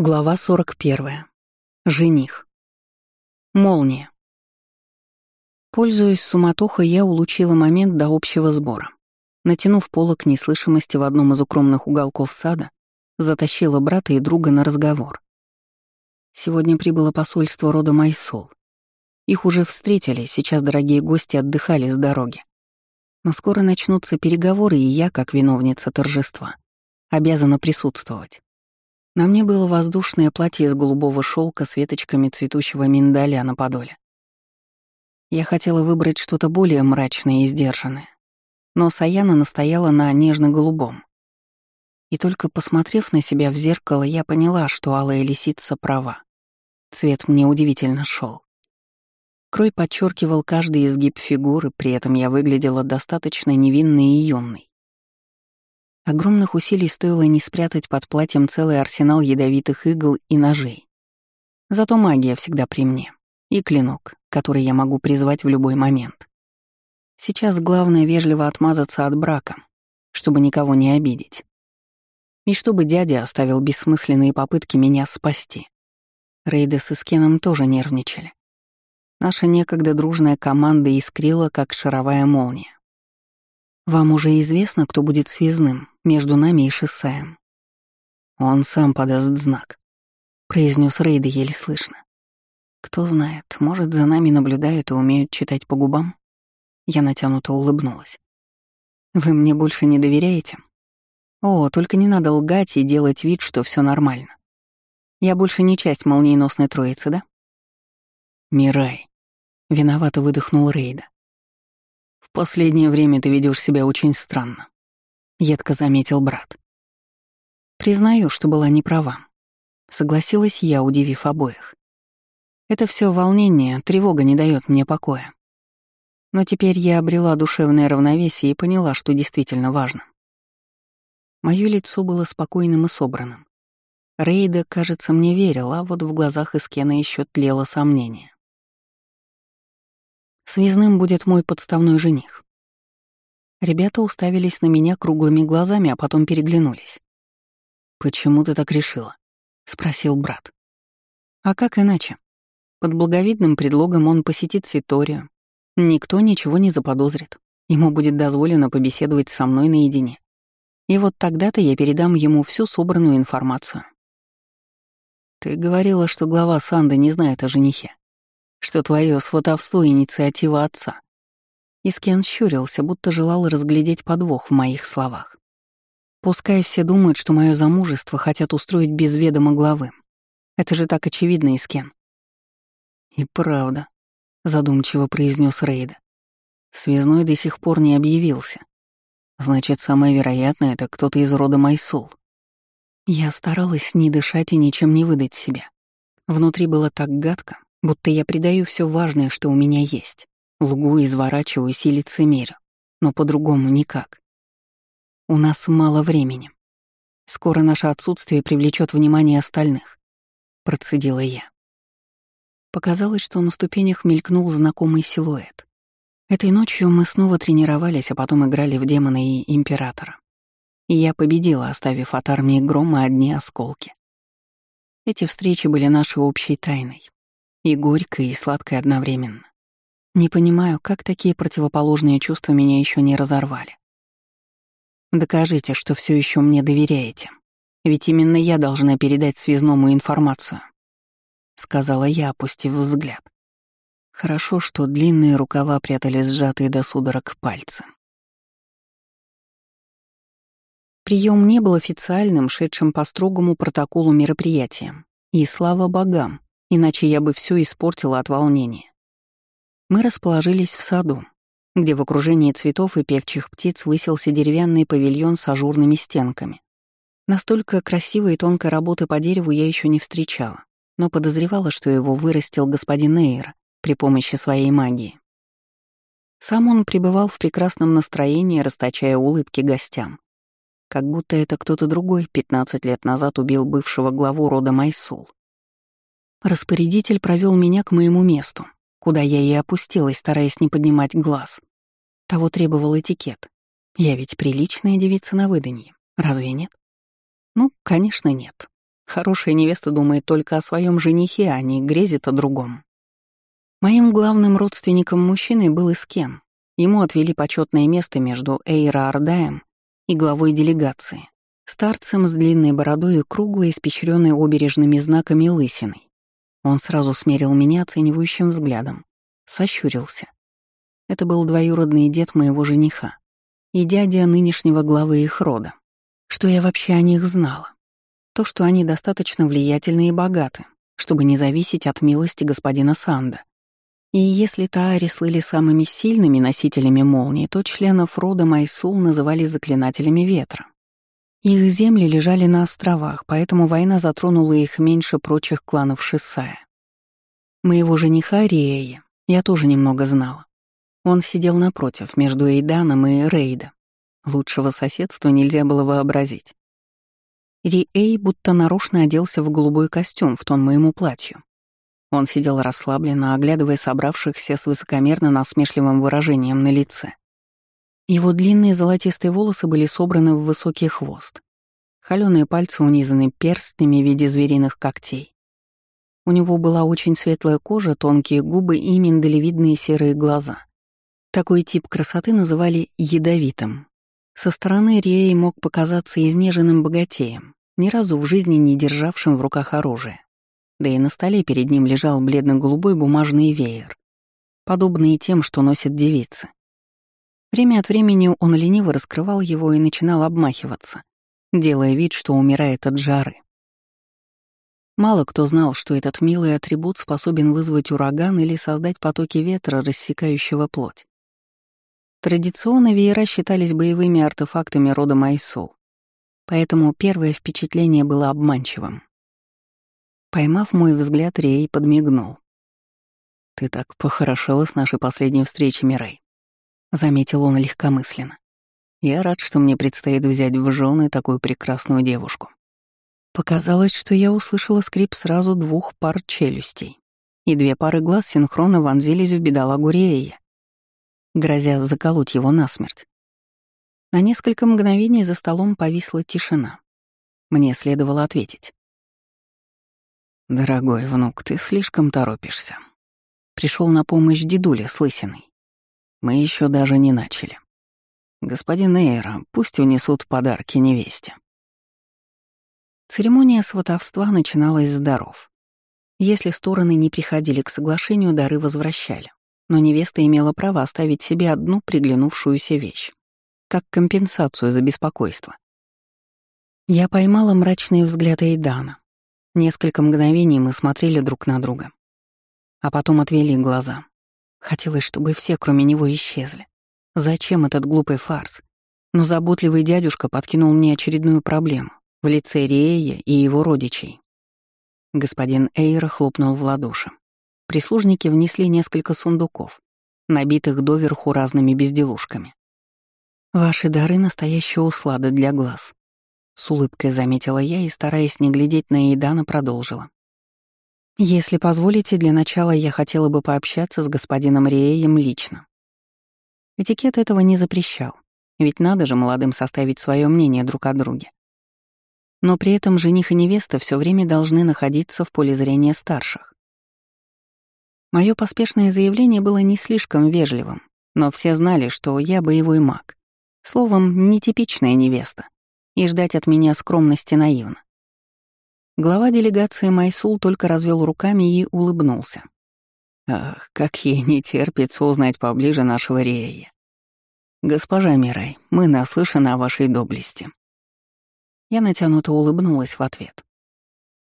Глава 41. Жених. Молния. Пользуясь суматохой, я улучила момент до общего сбора. Натянув полок неслышимости в одном из укромных уголков сада, затащила брата и друга на разговор. Сегодня прибыло посольство рода Майсол. Их уже встретили, сейчас дорогие гости отдыхали с дороги. Но скоро начнутся переговоры, и я, как виновница торжества, обязана присутствовать. На мне было воздушное платье из голубого шелка с веточками цветущего миндаля на подоле. Я хотела выбрать что-то более мрачное и сдержанное, но Саяна настояла на нежно-голубом. И только посмотрев на себя в зеркало, я поняла, что алая лисица права. Цвет мне удивительно шел. Крой подчеркивал каждый изгиб фигуры, при этом я выглядела достаточно невинной и юной. Огромных усилий стоило не спрятать под платьем целый арсенал ядовитых игл и ножей. Зато магия всегда при мне. И клинок, который я могу призвать в любой момент. Сейчас главное вежливо отмазаться от брака, чтобы никого не обидеть. И чтобы дядя оставил бессмысленные попытки меня спасти. Рейды с Искеном тоже нервничали. Наша некогда дружная команда искрила, как шаровая молния. Вам уже известно, кто будет связным между нами и Шисаем. Он сам подаст знак, произнес Рейда еле слышно. Кто знает, может, за нами наблюдают и умеют читать по губам? Я натянуто улыбнулась. Вы мне больше не доверяете? О, только не надо лгать и делать вид, что все нормально. Я больше не часть молниеносной троицы, да? Мирай. Виновато выдохнул Рейда. Последнее время ты ведешь себя очень странно», — едко заметил брат. «Признаю, что была не права», — согласилась я, удивив обоих. «Это все волнение, тревога не дает мне покоя. Но теперь я обрела душевное равновесие и поняла, что действительно важно. Моё лицо было спокойным и собранным. Рейда, кажется, мне верил, а вот в глазах Искена еще тлело сомнение. Связным будет мой подставной жених. Ребята уставились на меня круглыми глазами, а потом переглянулись. «Почему ты так решила?» — спросил брат. «А как иначе? Под благовидным предлогом он посетит Ситорию. Никто ничего не заподозрит. Ему будет дозволено побеседовать со мной наедине. И вот тогда-то я передам ему всю собранную информацию. Ты говорила, что глава Санды не знает о женихе что твое сватовство — инициатива отца. Искен щурился, будто желал разглядеть подвох в моих словах. Пускай все думают, что мое замужество хотят устроить без ведома главы. Это же так очевидно, Искен. И правда, задумчиво произнес Рейда. Связной до сих пор не объявился. Значит, самое вероятное — это кто-то из рода Майсул. Я старалась не дышать и ничем не выдать себя. Внутри было так гадко, Будто я предаю все важное, что у меня есть. Лгу, изворачиваюсь и лицемерю. Но по-другому никак. У нас мало времени. Скоро наше отсутствие привлечет внимание остальных. Процедила я. Показалось, что на ступенях мелькнул знакомый силуэт. Этой ночью мы снова тренировались, а потом играли в демона и императора. И я победила, оставив от армии грома одни осколки. Эти встречи были нашей общей тайной, и горькой, и сладкой одновременно. Не понимаю, как такие противоположные чувства меня еще не разорвали. Докажите, что все еще мне доверяете. Ведь именно я должна передать связному информацию. Сказала я, опустив взгляд. Хорошо, что длинные рукава прятали сжатые до судорог пальцы. Прием не был официальным, шедшим по строгому протоколу мероприятием. И слава богам, иначе я бы все испортила от волнения. Мы расположились в саду, где в окружении цветов и певчих птиц высился деревянный павильон с ажурными стенками. Настолько красивой и тонкой работы по дереву я еще не встречала, но подозревала, что его вырастил господин Эйр при помощи своей магии. Сам он пребывал в прекрасном настроении, расточая улыбки гостям. Как будто это кто-то другой 15 лет назад убил бывшего главу рода Майсул. Распорядитель провел меня к моему месту, куда я и опустилась, стараясь не поднимать глаз. Того требовал этикет. Я ведь приличная девица на выданье, разве нет? Ну, конечно, нет. Хорошая невеста думает только о своем женихе, а не грезит о другом. Моим главным родственником мужчиной был Искен. Ему отвели почетное место между Эйра Ардаем и главой делегации, старцем с длинной бородой и круглой, испещренной обережными знаками лысиной. Он сразу смерил меня оценивающим взглядом, сощурился. Это был двоюродный дед моего жениха и дядя нынешнего главы их рода. Что я вообще о них знала? То, что они достаточно влиятельны и богаты, чтобы не зависеть от милости господина Санда. И если Таари слыли самыми сильными носителями молнии, то членов рода Майсул называли заклинателями ветра. Их земли лежали на островах, поэтому война затронула их меньше прочих кланов Шисая. Моего жениха Риэя я тоже немного знала. Он сидел напротив, между Эйданом и Рейда. Лучшего соседства нельзя было вообразить. Риэй будто нарочно оделся в голубой костюм в тон моему платью. Он сидел расслабленно, оглядывая собравшихся с высокомерно насмешливым выражением на лице. Его длинные золотистые волосы были собраны в высокий хвост. Холёные пальцы унизаны перстнями в виде звериных когтей. У него была очень светлая кожа, тонкие губы и миндалевидные серые глаза. Такой тип красоты называли ядовитым. Со стороны Риэй мог показаться изнеженным богатеем, ни разу в жизни не державшим в руках оружие да и на столе перед ним лежал бледно-голубой бумажный веер, подобный тем, что носят девицы. Время от времени он лениво раскрывал его и начинал обмахиваться, делая вид, что умирает от жары. Мало кто знал, что этот милый атрибут способен вызвать ураган или создать потоки ветра, рассекающего плоть. Традиционно веера считались боевыми артефактами рода Майсул, поэтому первое впечатление было обманчивым. Поймав мой взгляд, Рей подмигнул. «Ты так похорошела с нашей последней встречи, Мирей», — заметил он легкомысленно. «Я рад, что мне предстоит взять в жены такую прекрасную девушку». Показалось, что я услышала скрип сразу двух пар челюстей, и две пары глаз синхронно вонзились в бедолагу Рея, грозя заколоть его насмерть. На несколько мгновений за столом повисла тишина. Мне следовало ответить. «Дорогой внук, ты слишком торопишься». Пришел на помощь дедуля с лысиной. Мы еще даже не начали. Господин Эйра, пусть унесут подарки невесте. Церемония сватовства начиналась с даров. Если стороны не приходили к соглашению, дары возвращали. Но невеста имела право оставить себе одну приглянувшуюся вещь, как компенсацию за беспокойство. Я поймала мрачный взгляд Эйдана, Несколько мгновений мы смотрели друг на друга. А потом отвели глаза. Хотелось, чтобы все, кроме него, исчезли. Зачем этот глупый фарс? Но заботливый дядюшка подкинул мне очередную проблему в лице Рея и его родичей. Господин Эйра хлопнул в ладоши. Прислужники внесли несколько сундуков, набитых доверху разными безделушками. «Ваши дары — настоящая услада для глаз», с улыбкой заметила я и, стараясь не глядеть на Эйдана, продолжила. «Если позволите, для начала я хотела бы пообщаться с господином Риеем лично. Этикет этого не запрещал, ведь надо же молодым составить свое мнение друг о друге. Но при этом жених и невеста все время должны находиться в поле зрения старших. Мое поспешное заявление было не слишком вежливым, но все знали, что я боевой маг. Словом, нетипичная невеста и ждать от меня скромности наивно. Глава делегации Майсул только развел руками и улыбнулся. Ах, как ей не терпится узнать поближе нашего Рея. Госпожа Мирай, мы наслышаны о вашей доблести. Я натянуто улыбнулась в ответ.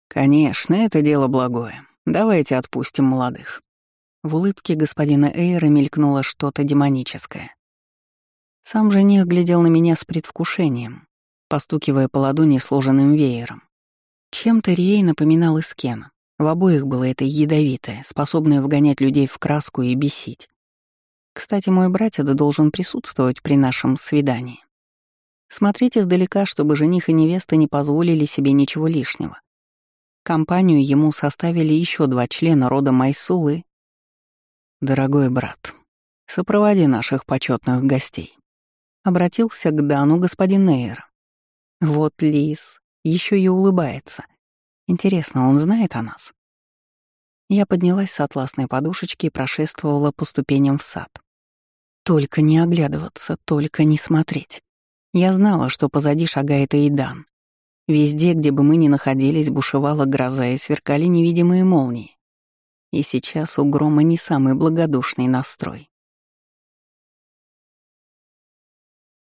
Конечно, это дело благое. Давайте отпустим молодых. В улыбке господина Эйра мелькнуло что-то демоническое. Сам жених глядел на меня с предвкушением, постукивая по ладони сложенным веером. Чем-то Рией напоминал Искена. В обоих было это ядовитое, способное вгонять людей в краску и бесить. Кстати, мой братец должен присутствовать при нашем свидании. Смотрите издалека, чтобы жених и невеста не позволили себе ничего лишнего. Компанию ему составили еще два члена рода Майсулы. «Дорогой брат, сопроводи наших почетных гостей», — обратился к Дану господин Нейр. Вот лис, еще и улыбается. Интересно, он знает о нас? Я поднялась с атласной подушечки и прошествовала по ступеням в сад. Только не оглядываться, только не смотреть. Я знала, что позади шагает Эйдан. Везде, где бы мы ни находились, бушевала гроза и сверкали невидимые молнии. И сейчас у грома не самый благодушный настрой.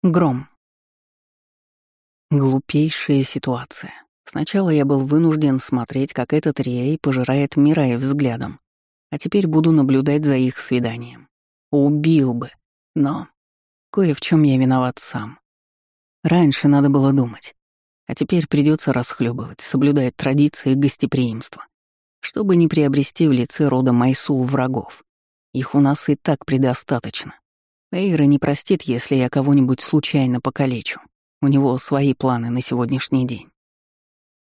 Гром. Глупейшая ситуация. Сначала я был вынужден смотреть, как этот Рей пожирает Мирай взглядом, а теперь буду наблюдать за их свиданием. Убил бы. Но кое в чем я виноват сам. Раньше надо было думать, а теперь придется расхлебывать, соблюдая традиции гостеприимства, чтобы не приобрести в лице рода Майсул врагов. Их у нас и так предостаточно. Эйра не простит, если я кого-нибудь случайно покалечу. У него свои планы на сегодняшний день.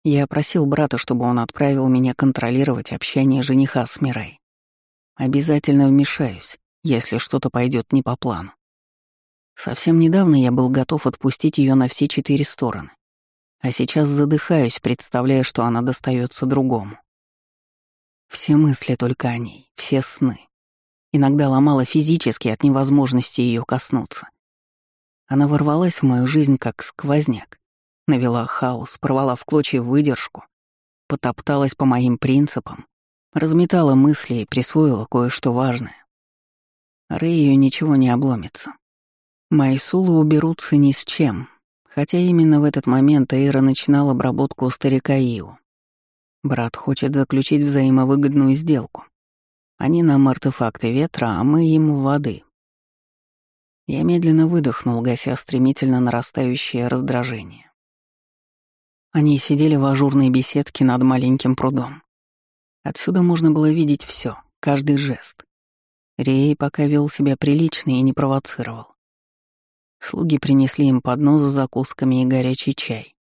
Я просил брата, чтобы он отправил меня контролировать общение жениха с Мирой. Обязательно вмешаюсь, если что-то пойдет не по плану. Совсем недавно я был готов отпустить ее на все четыре стороны, а сейчас задыхаюсь, представляя, что она достается другому. Все мысли только о ней, все сны. Иногда ломала физически от невозможности ее коснуться. Она ворвалась в мою жизнь как сквозняк, навела хаос, порвала в клочья выдержку, потопталась по моим принципам, разметала мысли и присвоила кое-что важное. Рэю ничего не обломится. Мои сулы уберутся ни с чем, хотя именно в этот момент Эйра начинал обработку старика Иу. Брат хочет заключить взаимовыгодную сделку. Они нам артефакты ветра, а мы им воды. Я медленно выдохнул, гася стремительно нарастающее раздражение. Они сидели в ажурной беседке над маленьким прудом. Отсюда можно было видеть все, каждый жест. Рей пока вел себя прилично и не провоцировал. Слуги принесли им поднос с закусками и горячий чай.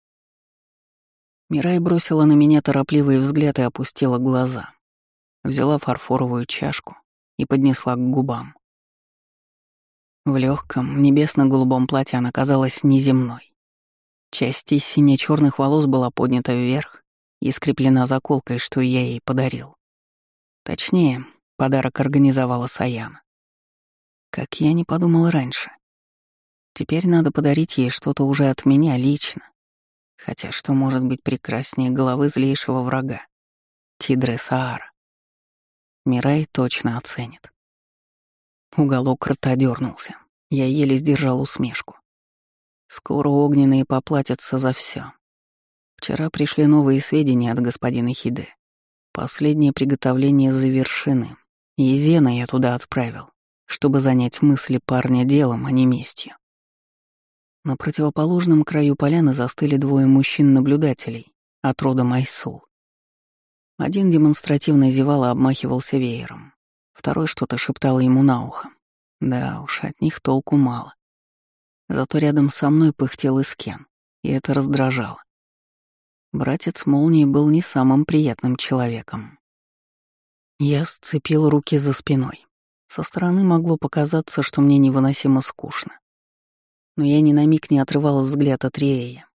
Мирай бросила на меня торопливый взгляд и опустила глаза. Взяла фарфоровую чашку и поднесла к губам. В легком небесно-голубом платье она казалась неземной. Часть из сине-черных волос была поднята вверх и скреплена заколкой, что я ей подарил. Точнее, подарок организовала Саяна. Как я не подумал раньше. Теперь надо подарить ей что-то уже от меня лично. Хотя что может быть прекраснее головы злейшего врага? Тидре Саара. Мирай точно оценит. Уголок рта дернулся. Я еле сдержал усмешку. Скоро огненные поплатятся за все. Вчера пришли новые сведения от господина Хиде. Последние приготовления завершены, и Зена я туда отправил, чтобы занять мысли парня делом, а не местью. На противоположном краю поляны застыли двое мужчин-наблюдателей от рода Майсул. Один демонстративно зевал и обмахивался веером, второй что-то шептал ему на ухо. Да уж, от них толку мало. Зато рядом со мной пыхтел Искен, и это раздражало. Братец Молнии был не самым приятным человеком. Я сцепил руки за спиной. Со стороны могло показаться, что мне невыносимо скучно. Но я ни на миг не отрывал взгляд от Рея.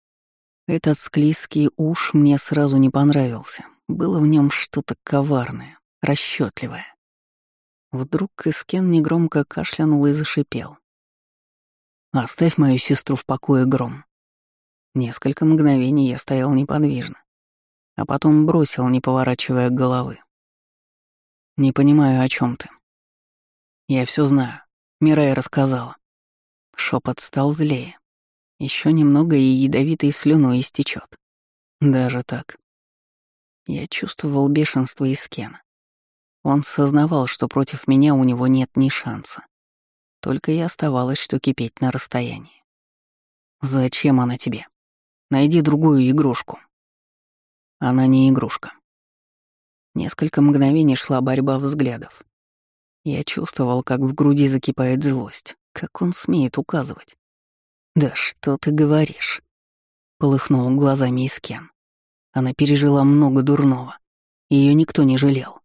Этот склизкий уж мне сразу не понравился. Было в нем что-то коварное, расчетливое. Вдруг Искен негромко кашлянул и зашипел. Оставь мою сестру в покое, Гром. Несколько мгновений я стоял неподвижно, а потом бросил, не поворачивая головы. Не понимаю, о чем ты. Я все знаю. Мирай рассказала. Шепот стал злее. Еще немного и ядовитой слюной истечет. Даже так. Я чувствовал бешенство из Кена. Он сознавал, что против меня у него нет ни шанса. Только и оставалось, что кипеть на расстоянии. «Зачем она тебе? Найди другую игрушку». Она не игрушка. Несколько мгновений шла борьба взглядов. Я чувствовал, как в груди закипает злость, как он смеет указывать. «Да что ты говоришь?» — полыхнул глазами Искен. Она пережила много дурного. Ее никто не жалел.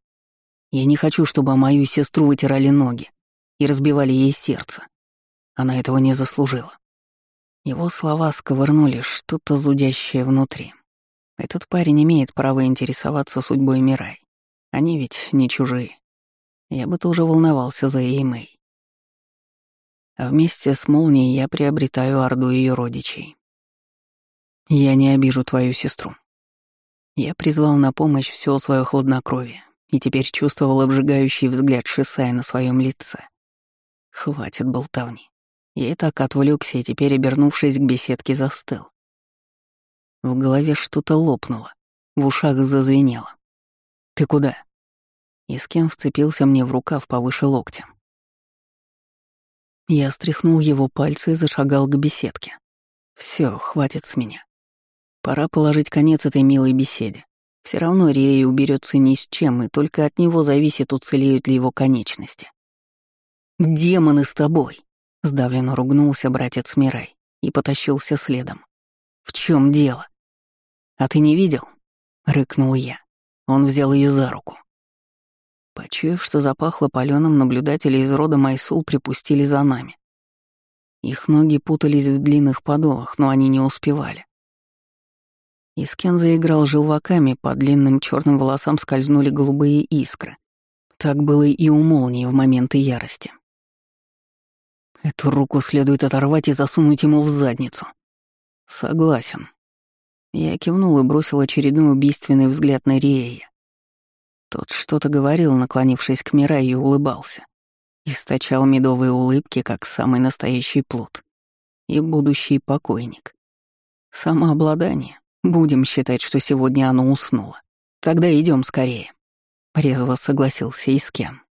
Я не хочу, чтобы мою сестру вытирали ноги, и разбивали ей сердце. Она этого не заслужила. Его слова сковырнули что-то зудящее внутри. Этот парень имеет право интересоваться судьбой Мирай. Они ведь не чужие. Я бы тоже волновался за Эймэй. А вместе с Молнией я приобретаю орду ее родичей. Я не обижу твою сестру. Я призвал на помощь все свое хладнокровие и теперь чувствовал обжигающий взгляд Шисая на своем лице. Хватит болтовни. Я и так отвлекся и теперь, обернувшись к беседке, застыл. В голове что-то лопнуло, в ушах зазвенело. «Ты куда?» Искен вцепился мне в рукав повыше локтя. Я стряхнул его пальцы и зашагал к беседке. Все, хватит с меня. Пора положить конец этой милой беседе. Все равно Рей уберется ни с чем, и только от него зависит, уцелеют ли его конечности. «Демоны с тобой!» — сдавленно ругнулся братец Мирай и потащился следом. «В чем дело?» «А ты не видел?» — рыкнул я. Он взял ее за руку. Почуяв, что запахло паленым, наблюдатели из рода Майсул припустили за нами. Их ноги путались в длинных подолах, но они не успевали. Искен заиграл желваками, по длинным черным волосам скользнули голубые искры. Так было и у молнии в моменты ярости. Эту руку следует оторвать и засунуть ему в задницу. Согласен. Я кивнул и бросил очередной убийственный взгляд на Риея. Тот что-то говорил, наклонившись к Мира, и улыбался. Источал медовые улыбки, как самый настоящий плут. И будущий покойник. Самообладание. Будем считать, что сегодня оно уснуло. Тогда идем скорее. Резво согласился Искен.